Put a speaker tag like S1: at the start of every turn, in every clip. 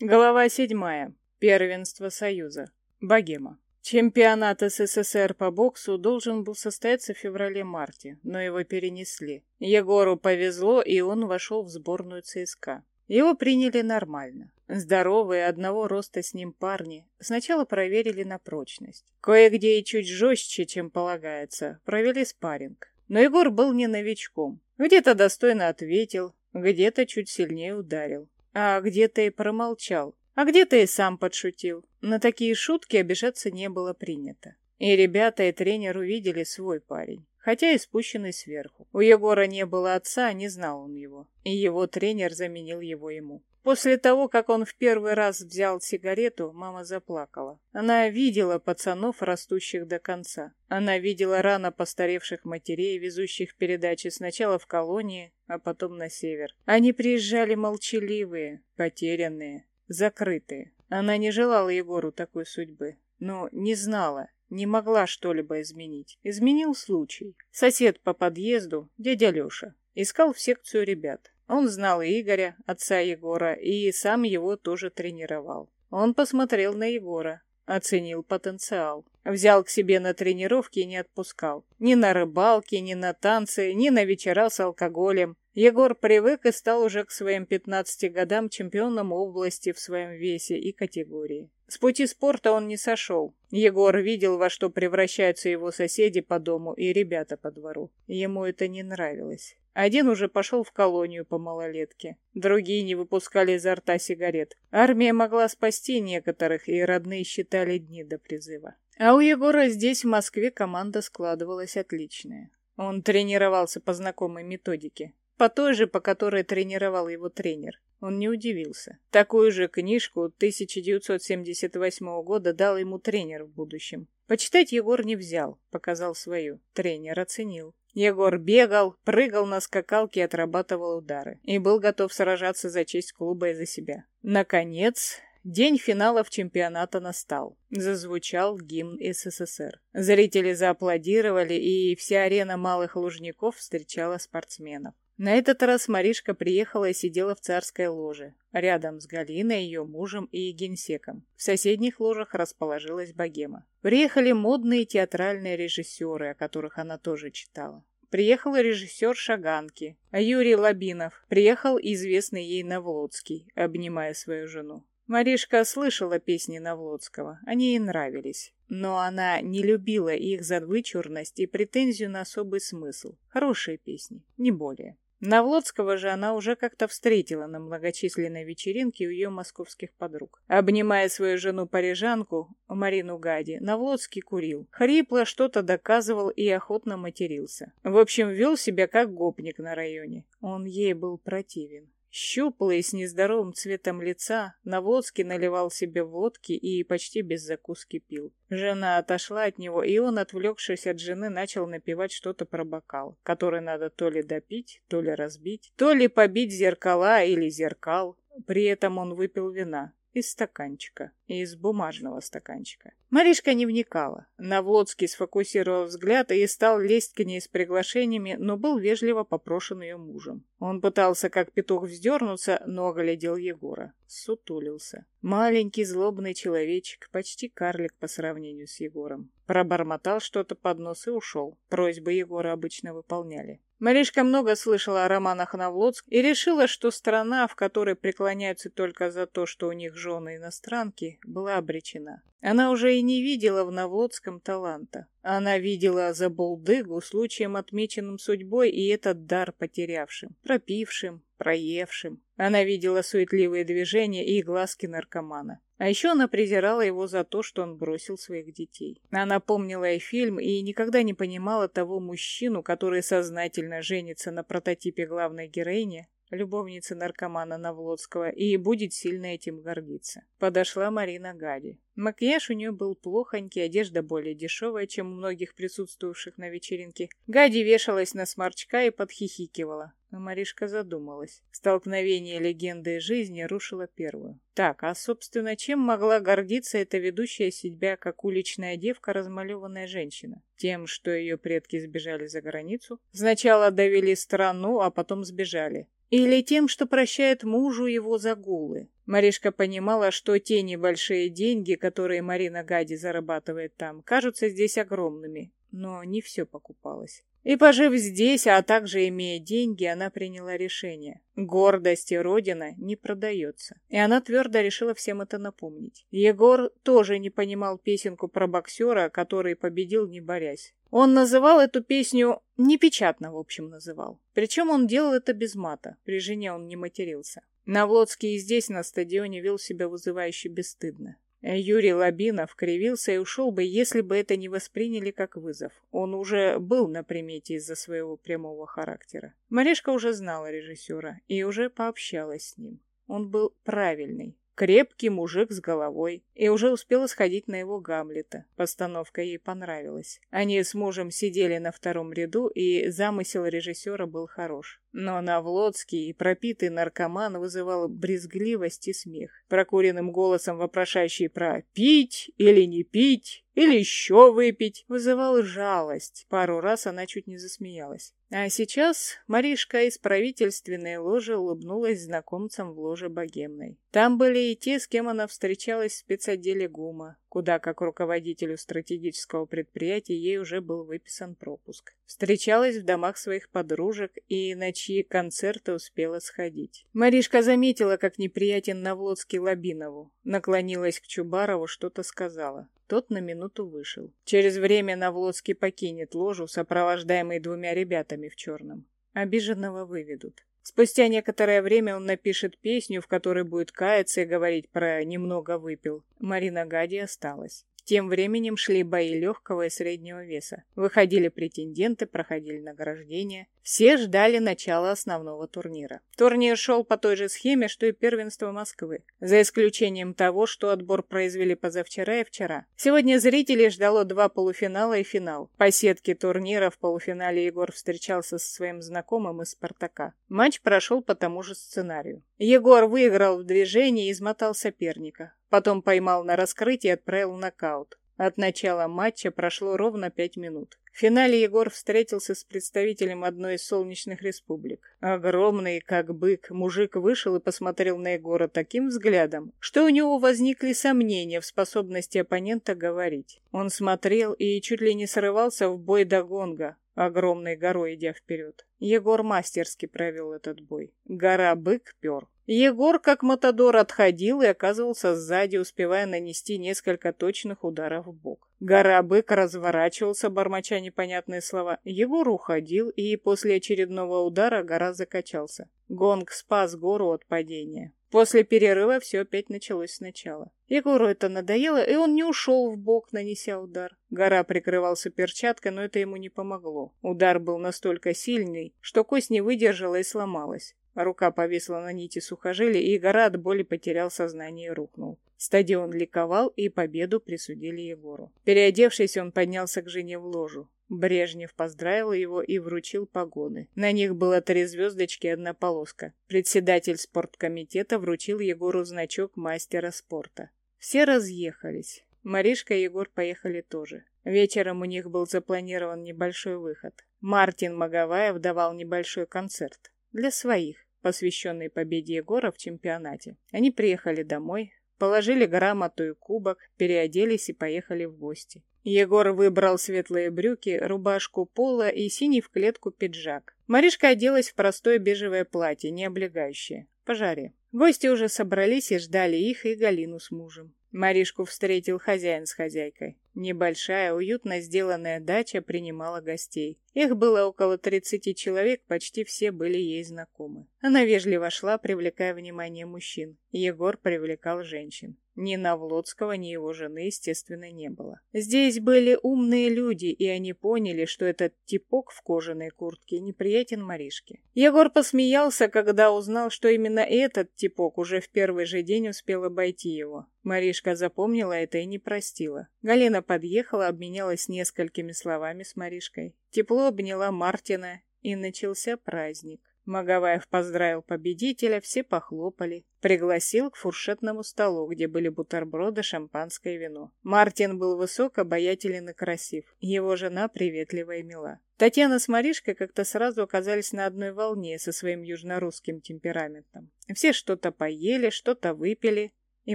S1: Глава седьмая. Первенство Союза. Богема. Чемпионат СССР по боксу должен был состояться в феврале-марте, но его перенесли. Егору повезло, и он вошел в сборную ЦСКА. Его приняли нормально. Здоровые, одного роста с ним парни сначала проверили на прочность. Кое-где и чуть жестче, чем полагается, провели спарринг. Но Егор был не новичком. Где-то достойно ответил, где-то чуть сильнее ударил а где-то и промолчал, а где-то и сам подшутил. На такие шутки обижаться не было принято. И ребята, и тренер увидели свой парень, хотя и спущенный сверху. У Егора не было отца, не знал он его, и его тренер заменил его ему. После того, как он в первый раз взял сигарету, мама заплакала. Она видела пацанов, растущих до конца. Она видела рано постаревших матерей, везущих передачи сначала в колонии, а потом на север. Они приезжали молчаливые, потерянные, закрытые. Она не желала Егору такой судьбы, но не знала, не могла что-либо изменить. Изменил случай. Сосед по подъезду, дядя Леша, искал в секцию ребят. Он знал Игоря, отца Егора, и сам его тоже тренировал. Он посмотрел на Егора, оценил потенциал. Взял к себе на тренировки и не отпускал. Ни на рыбалке, ни на танцы, ни на вечера с алкоголем. Егор привык и стал уже к своим 15 годам чемпионом области в своем весе и категории. С пути спорта он не сошел. Егор видел, во что превращаются его соседи по дому и ребята по двору. Ему это не нравилось. Один уже пошел в колонию по малолетке. Другие не выпускали изо рта сигарет. Армия могла спасти некоторых, и родные считали дни до призыва. А у Егора здесь, в Москве, команда складывалась отличная. Он тренировался по знакомой методике. По той же, по которой тренировал его тренер. Он не удивился. Такую же книжку 1978 года дал ему тренер в будущем. Почитать Егор не взял, показал свою. Тренер оценил. Егор бегал, прыгал на скакалке и отрабатывал удары. И был готов сражаться за честь клуба и за себя. Наконец, день финалов чемпионата настал. Зазвучал гимн СССР. Зрители зааплодировали, и вся арена малых лужников встречала спортсменов. На этот раз Маришка приехала и сидела в царской ложе, рядом с Галиной, ее мужем и генсеком. В соседних ложах расположилась богема. Приехали модные театральные режиссеры, о которых она тоже читала. Приехал режиссер Шаганки, а Юрий Лабинов. Приехал известный ей Навлодский, обнимая свою жену. Маришка слышала песни Навлодского, они ей нравились. Но она не любила их за вычурность и претензию на особый смысл. Хорошие песни, не более. Навлодского же она уже как-то встретила на многочисленной вечеринке у ее московских подруг. Обнимая свою жену-парижанку, Марину Гади, Навлодский курил. Хрипло что-то доказывал и охотно матерился. В общем, вел себя как гопник на районе. Он ей был противен. Щуплый, с нездоровым цветом лица, Наводский наливал себе водки и почти без закуски пил. Жена отошла от него, и он, отвлекшись от жены, начал напевать что-то про бокал, который надо то ли допить, то ли разбить, то ли побить зеркала или зеркал. При этом он выпил вина из стаканчика, из бумажного стаканчика. Маришка не вникала. Навлодский сфокусировал взгляд и стал лезть к ней с приглашениями, но был вежливо попрошен ее мужем. Он пытался как петух вздернуться, но оглядел Егора. Сутулился. Маленький злобный человечек, почти карлик по сравнению с Егором. Пробормотал что-то под нос и ушел. Просьбы Егора обычно выполняли. Маришка много слышала о романах Навлодск и решила, что страна, в которой преклоняются только за то, что у них жены иностранки, была обречена. Она уже и не видела в Навлодском таланта. Она видела за Болдыгу случаем отмеченным судьбой и этот дар потерявшим, пропившим, проевшим. Она видела суетливые движения и глазки наркомана. А еще она презирала его за то, что он бросил своих детей. Она помнила и фильм, и никогда не понимала того мужчину, который сознательно женится на прототипе главной героини, любовницы наркомана Навлодского, и будет сильно этим гордиться. Подошла Марина Гади. Макияж у нее был плохонький, одежда более дешевая, чем у многих присутствовавших на вечеринке. Гади вешалась на сморчка и подхихикивала. Но Маришка задумалась. Столкновение легенды и жизни рушило первую. Так, а собственно, чем могла гордиться эта ведущая себя, как уличная девка, размалеванная женщина? Тем, что ее предки сбежали за границу? Сначала довели страну, а потом сбежали. Или тем, что прощает мужу его загулы. Маришка понимала, что те небольшие деньги, которые Марина Гади зарабатывает там, кажутся здесь огромными, но не все покупалось. И пожив здесь, а также имея деньги, она приняла решение. Гордость и родина не продается. И она твердо решила всем это напомнить. Егор тоже не понимал песенку про боксера, который победил, не борясь. Он называл эту песню, непечатно, в общем, называл. Причем он делал это без мата, при жене он не матерился. Навлодский и здесь, на стадионе, вел себя вызывающе бесстыдно. Юрий Лабинов кривился и ушел бы, если бы это не восприняли как вызов. Он уже был на примете из-за своего прямого характера. Маришка уже знала режиссера и уже пообщалась с ним. Он был правильный, Крепкий мужик с головой. И уже успела сходить на его Гамлета. Постановка ей понравилась. Они с мужем сидели на втором ряду, и замысел режиссера был хорош. Но Навлодский, пропитый наркоман, вызывал брезгливость и смех. Прокуренным голосом вопрошающий про «пить или не пить?» Или еще выпить, вызывал жалость. Пару раз она чуть не засмеялась. А сейчас Маришка из правительственной ложи улыбнулась знакомцам в ложе богемной. Там были и те, с кем она встречалась в спецотделе ГУМа, куда, как руководителю стратегического предприятия, ей уже был выписан пропуск. Встречалась в домах своих подружек и на чьи концерты успела сходить. Маришка заметила, как неприятен Навлодский Лабинову. Наклонилась к Чубарову, что-то сказала. Тот на минуту вышел. Через время Навлодский покинет ложу, сопровождаемый двумя ребятами в черном. Обиженного выведут. Спустя некоторое время он напишет песню, в которой будет каяться и говорить про «немного выпил». Марина Гади осталась. Тем временем шли бои легкого и среднего веса. Выходили претенденты, проходили награждения. Все ждали начала основного турнира. Турнир шел по той же схеме, что и первенство Москвы, за исключением того, что отбор произвели позавчера и вчера. Сегодня зрителей ждало два полуфинала и финал. По сетке турнира в полуфинале Егор встречался со своим знакомым из «Спартака». Матч прошел по тому же сценарию. Егор выиграл в движении и измотал соперника. Потом поймал на раскрытие и отправил нокаут. От начала матча прошло ровно пять минут. В финале Егор встретился с представителем одной из солнечных республик. Огромный, как бык, мужик вышел и посмотрел на Егора таким взглядом, что у него возникли сомнения в способности оппонента говорить. Он смотрел и чуть ли не срывался в бой до гонга, огромной горой идя вперед. Егор мастерски провел этот бой. Гора-бык пер. Егор, как Матадор, отходил и оказывался сзади, успевая нанести несколько точных ударов в бок. Гора-бык разворачивался, бормоча непонятные слова. Егор уходил, и после очередного удара гора закачался. Гонг спас гору от падения. После перерыва все опять началось сначала. Егору это надоело, и он не ушел в бок, нанеся удар. Гора прикрывался перчаткой, но это ему не помогло. Удар был настолько сильный, что кость не выдержала и сломалась. Рука повисла на нити сухожилия, и гора от боли потерял сознание и рухнул. Стадион ликовал, и победу присудили Егору. Переодевшись, он поднялся к жене в ложу. Брежнев поздравил его и вручил погоны. На них было три звездочки и одна полоска. Председатель спорткомитета вручил Егору значок мастера спорта. Все разъехались. Маришка и Егор поехали тоже. Вечером у них был запланирован небольшой выход. Мартин Маговаев давал небольшой концерт. Для своих, посвященный победе Егора в чемпионате. Они приехали домой, положили грамоту и кубок, переоделись и поехали в гости. Егор выбрал светлые брюки, рубашку пола и синий в клетку пиджак. Маришка оделась в простое бежевое платье, не облегающее, по жаре. Гости уже собрались и ждали их и Галину с мужем. Маришку встретил хозяин с хозяйкой. Небольшая, уютно сделанная дача принимала гостей. Их было около 30 человек, почти все были ей знакомы. Она вежливо шла, привлекая внимание мужчин. Егор привлекал женщин. Ни Навлодского, ни его жены, естественно, не было. Здесь были умные люди, и они поняли, что этот типок в кожаной куртке неприятен Маришке. Егор посмеялся, когда узнал, что именно этот типок уже в первый же день успел обойти его. Маришка запомнила это и не простила. Галина подъехала, обменялась несколькими словами с Маришкой. Тепло обняла Мартина, и начался праздник. Маговаев поздравил победителя, все похлопали. Пригласил к фуршетному столу, где были бутерброды, шампанское и вино. Мартин был высок, обаятелен и красив. Его жена приветлива и мила. Татьяна с Маришкой как-то сразу оказались на одной волне со своим южнорусским темпераментом. Все что-то поели, что-то выпили, и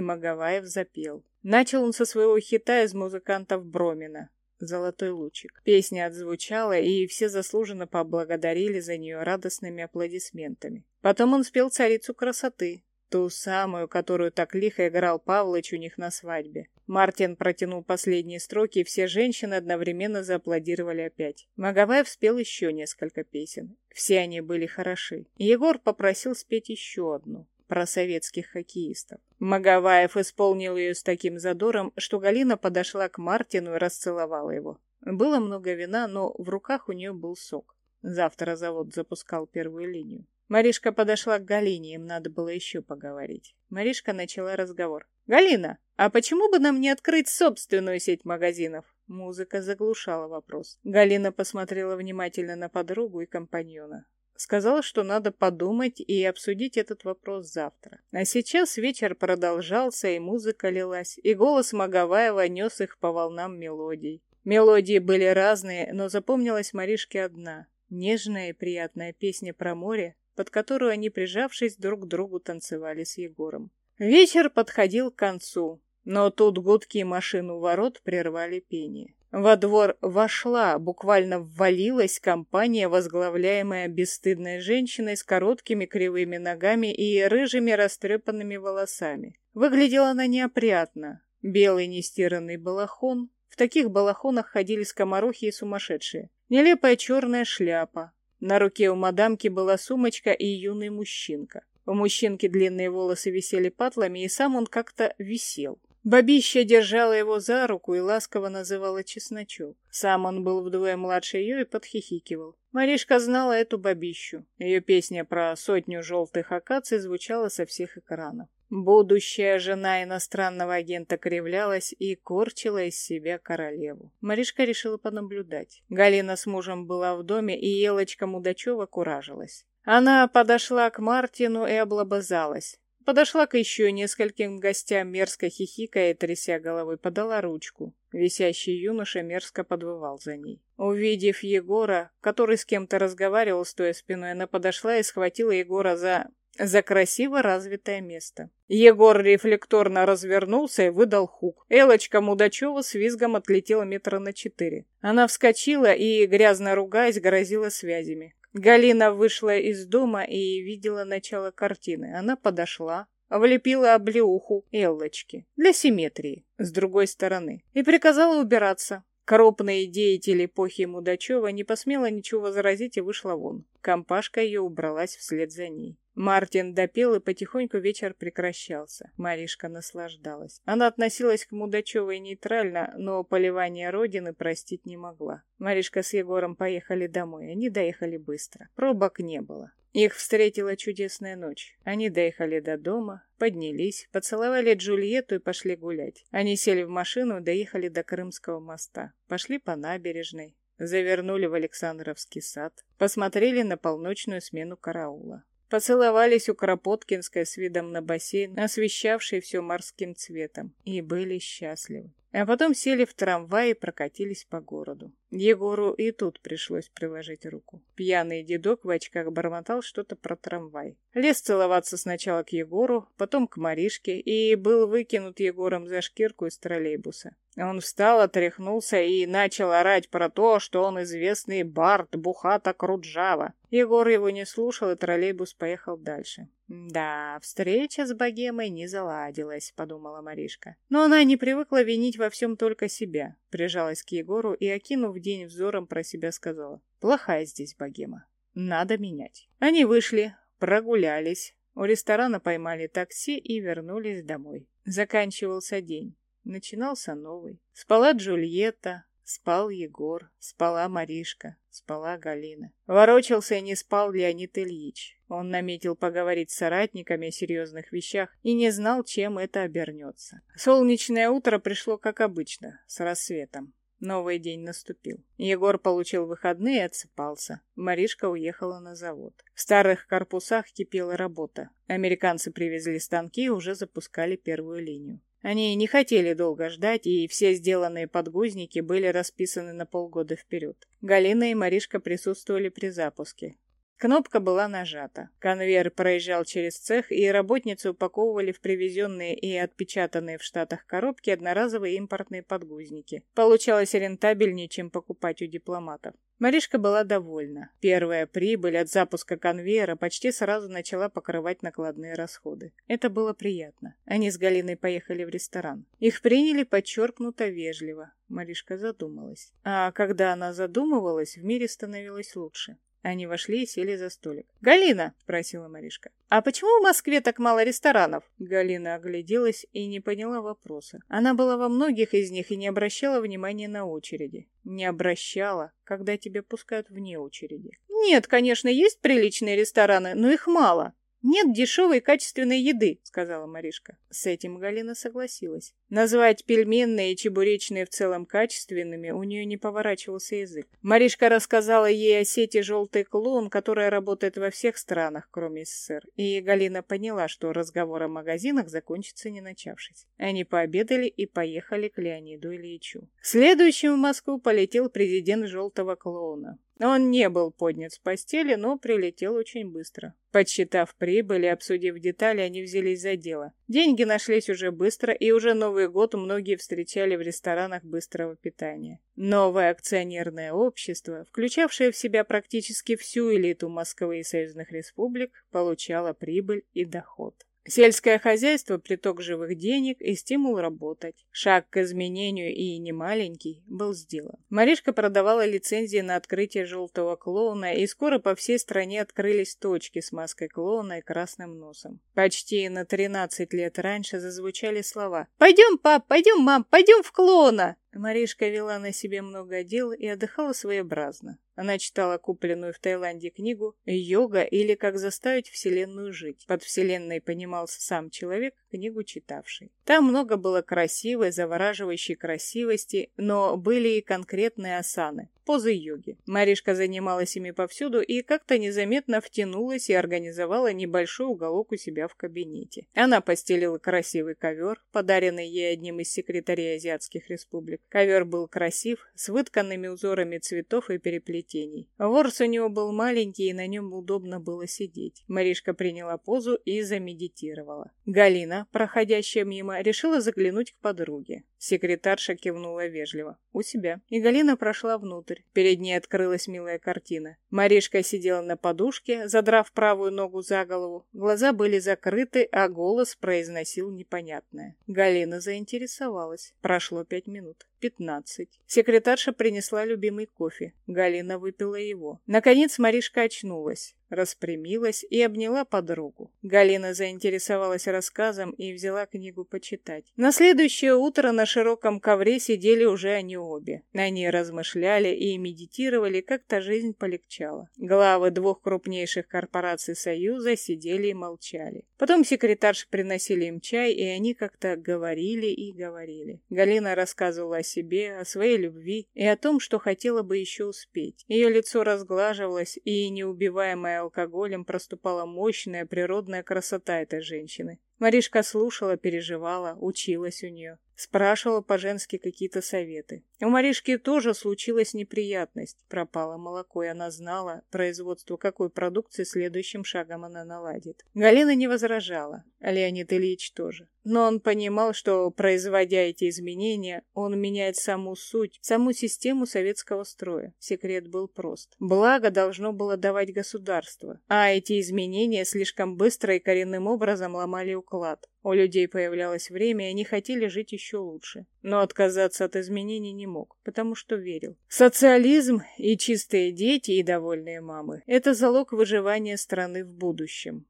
S1: Маговаев запел. Начал он со своего хита из музыкантов Бромина. «Золотой лучик». Песня отзвучала, и все заслуженно поблагодарили за нее радостными аплодисментами. Потом он спел «Царицу красоты», ту самую, которую так лихо играл Павлыч у них на свадьбе. Мартин протянул последние строки, и все женщины одновременно зааплодировали опять. Маговаев спел еще несколько песен. Все они были хороши. Егор попросил спеть еще одну про советских хоккеистов. Маговаев исполнил ее с таким задором, что Галина подошла к Мартину и расцеловала его. Было много вина, но в руках у нее был сок. Завтра завод запускал первую линию. Маришка подошла к Галине, им надо было еще поговорить. Маришка начала разговор. «Галина, а почему бы нам не открыть собственную сеть магазинов?» Музыка заглушала вопрос. Галина посмотрела внимательно на подругу и компаньона. Сказала, что надо подумать и обсудить этот вопрос завтра. А сейчас вечер продолжался, и музыка лилась, и голос Маговаева нес их по волнам мелодий. Мелодии были разные, но запомнилась Маришке одна. Нежная и приятная песня про море, под которую они, прижавшись друг к другу, танцевали с Егором. Вечер подходил к концу, но тут гудки машин у ворот прервали пение. Во двор вошла, буквально ввалилась компания, возглавляемая бесстыдной женщиной с короткими кривыми ногами и рыжими растрепанными волосами. Выглядела она неопрятно. Белый нестиранный балахон. В таких балахонах ходили скоморохи и сумасшедшие. Нелепая черная шляпа. На руке у мадамки была сумочка и юный мужчинка. У мужчинки длинные волосы висели патлами, и сам он как-то висел. Бабища держала его за руку и ласково называла чесночок. Сам он был вдвое младше ее и подхихикивал. Маришка знала эту бабищу. Ее песня про сотню желтых акаций звучала со всех экранов. Будущая жена иностранного агента кривлялась и корчила из себя королеву. Маришка решила понаблюдать. Галина с мужем была в доме, и Елочка Мудачева куражилась. Она подошла к Мартину и облобызалась. Подошла к еще нескольким гостям, мерзко хихикая и тряся головой, подала ручку. Висящий юноша мерзко подвывал за ней. Увидев Егора, который с кем-то разговаривал, стоя спиной, она подошла и схватила Егора за... за красиво развитое место. Егор рефлекторно развернулся и выдал хук. Элочка Мудачева с визгом отлетела метра на четыре. Она вскочила и, грязно ругаясь, грозила связями. Галина вышла из дома и видела начало картины. Она подошла, влепила облеуху Эллочки для симметрии с другой стороны и приказала убираться. Крупные деятели эпохи Мудачева не посмела ничего возразить и вышла вон. Компашка ее убралась вслед за ней. Мартин допел, и потихоньку вечер прекращался. Маришка наслаждалась. Она относилась к Мудачевой нейтрально, но поливание родины простить не могла. Маришка с Егором поехали домой. Они доехали быстро. Пробок не было. Их встретила чудесная ночь. Они доехали до дома, поднялись, поцеловали Джульетту и пошли гулять. Они сели в машину доехали до Крымского моста. Пошли по набережной, завернули в Александровский сад, посмотрели на полночную смену караула. Поцеловались у Кропоткинской с видом на бассейн, освещавший все морским цветом, и были счастливы. А потом сели в трамвай и прокатились по городу. Егору и тут пришлось приложить руку. Пьяный дедок в очках бормотал что-то про трамвай. Лез целоваться сначала к Егору, потом к Маришке, и был выкинут Егором за шкирку из троллейбуса. Он встал, отряхнулся и начал орать про то, что он известный бард Бухата Круджава. Егор его не слушал, и троллейбус поехал дальше. «Да, встреча с богемой не заладилась», — подумала Маришка. Но она не привыкла винить во всем только себя. Прижалась к Егору и, окинув день взором, про себя сказала. «Плохая здесь богема. Надо менять». Они вышли, прогулялись. У ресторана поймали такси и вернулись домой. Заканчивался день. Начинался новый. Спала Джульетта, спал Егор, спала Маришка, спала Галина. Ворочался и не спал Леонид Ильич. Он наметил поговорить с соратниками о серьезных вещах и не знал, чем это обернется. Солнечное утро пришло, как обычно, с рассветом. Новый день наступил. Егор получил выходные и отсыпался. Маришка уехала на завод. В старых корпусах кипела работа. Американцы привезли станки и уже запускали первую линию. Они не хотели долго ждать, и все сделанные подгузники были расписаны на полгода вперед. Галина и Маришка присутствовали при запуске. Кнопка была нажата. Конвейер проезжал через цех, и работницы упаковывали в привезенные и отпечатанные в Штатах коробки одноразовые импортные подгузники. Получалось рентабельнее, чем покупать у дипломатов. Маришка была довольна. Первая прибыль от запуска конвейера почти сразу начала покрывать накладные расходы. Это было приятно. Они с Галиной поехали в ресторан. Их приняли подчеркнуто вежливо. Маришка задумалась. А когда она задумывалась, в мире становилось лучше. Они вошли и сели за столик. «Галина!» — спросила Маришка. «А почему в Москве так мало ресторанов?» Галина огляделась и не поняла вопроса. Она была во многих из них и не обращала внимания на очереди. Не обращала, когда тебя пускают вне очереди. «Нет, конечно, есть приличные рестораны, но их мало. «Нет дешевой качественной еды», — сказала Маришка. С этим Галина согласилась. Назвать пельменные и чебуречные в целом качественными у нее не поворачивался язык. Маришка рассказала ей о сети «Желтый клоун», которая работает во всех странах, кроме СССР. И Галина поняла, что разговор о магазинах закончится не начавшись. Они пообедали и поехали к Леониду Ильичу. Следующим в Москву полетел президент «Желтого клоуна». Он не был поднят с постели, но прилетел очень быстро. Подсчитав прибыль и обсудив детали, они взялись за дело. Деньги нашлись уже быстро, и уже Новый год многие встречали в ресторанах быстрого питания. Новое акционерное общество, включавшее в себя практически всю элиту Москвы и союзных республик, получало прибыль и доход. Сельское хозяйство – приток живых денег и стимул работать. Шаг к изменению и не маленький был сделан. Маришка продавала лицензии на открытие желтого клоуна, и скоро по всей стране открылись точки с маской клоуна и красным носом. Почти на 13 лет раньше зазвучали слова «Пойдем, пап, пойдем, мам, пойдем в клоуна!» Маришка вела на себе много дел и отдыхала своеобразно. Она читала купленную в Таиланде книгу «Йога» или «Как заставить Вселенную жить». Под Вселенной понимался сам человек, книгу читавший. Там много было красивой, завораживающей красивости, но были и конкретные асаны, позы йоги. Маришка занималась ими повсюду и как-то незаметно втянулась и организовала небольшой уголок у себя в кабинете. Она постелила красивый ковер, подаренный ей одним из секретарей азиатских республик. Ковер был красив, с вытканными узорами цветов и переплетений. Ворс у него был маленький, и на нем удобно было сидеть. Маришка приняла позу и замедитировала. Галина, проходящая мимо, решила заглянуть к подруге. Секретарша кивнула вежливо. «У себя». И Галина прошла внутрь. Перед ней открылась милая картина. Маришка сидела на подушке, задрав правую ногу за голову. Глаза были закрыты, а голос произносил непонятное. Галина заинтересовалась. Прошло пять минут. Пятнадцать. Секретарша принесла любимый кофе. Галина выпила его. Наконец Маришка очнулась распрямилась и обняла подругу. Галина заинтересовалась рассказом и взяла книгу почитать. На следующее утро на широком ковре сидели уже они обе. Они размышляли и медитировали, как-то жизнь полегчала. Главы двух крупнейших корпораций Союза сидели и молчали. Потом секретарши приносили им чай, и они как-то говорили и говорили. Галина рассказывала о себе, о своей любви и о том, что хотела бы еще успеть. Ее лицо разглаживалось, и неубиваемая алкоголем проступала мощная природная красота этой женщины. Маришка слушала, переживала, училась у нее. Спрашивала по-женски какие-то советы. У Маришки тоже случилась неприятность. Пропало молоко, и она знала, производство какой продукции следующим шагом она наладит. Галина не возражала, Леонид Ильич тоже. Но он понимал, что, производя эти изменения, он меняет саму суть, саму систему советского строя. Секрет был прост. Благо должно было давать государство, а эти изменения слишком быстро и коренным образом ломали уклад. У людей появлялось время, и они хотели жить еще лучше. Но отказаться от изменений не мог, потому что верил. Социализм и чистые дети и довольные мамы – это залог выживания страны в будущем.